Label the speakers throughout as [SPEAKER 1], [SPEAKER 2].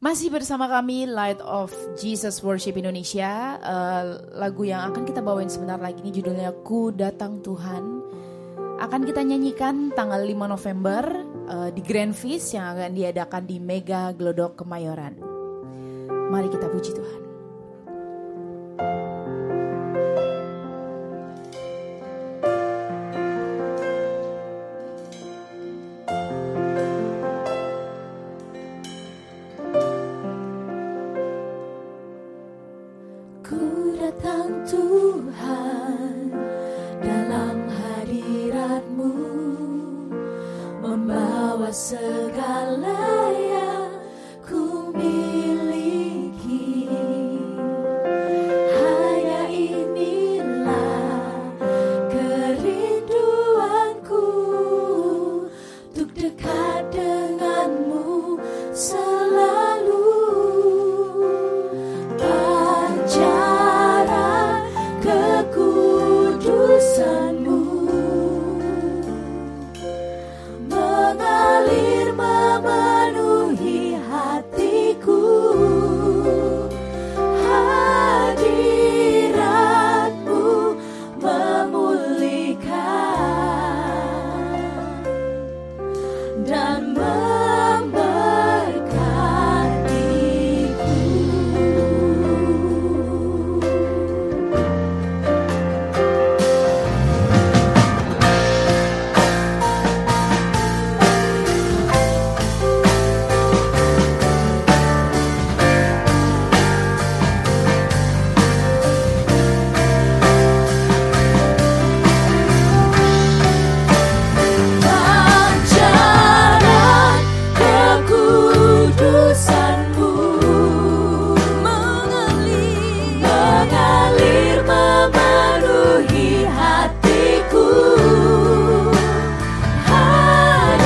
[SPEAKER 1] Masih bersama kami Light of Jesus Worship Indonesia. Uh, lagu yang akan kita bawain sebentar lagi ini judulnya Ku Datang Tuhan. Akan kita nyanyikan tanggal 5 November uh, di Grand Feast yang akan diadakan di Mega Glodok Kemayoran. Mari kita puji Tuhan.
[SPEAKER 2] Segala dan ber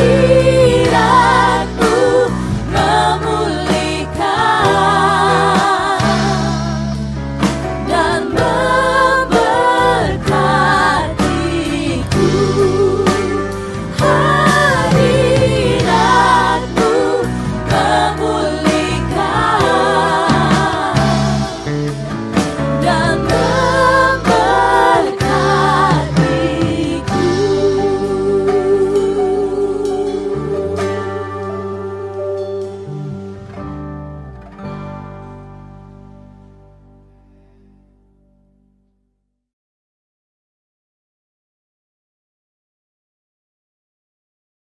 [SPEAKER 2] you.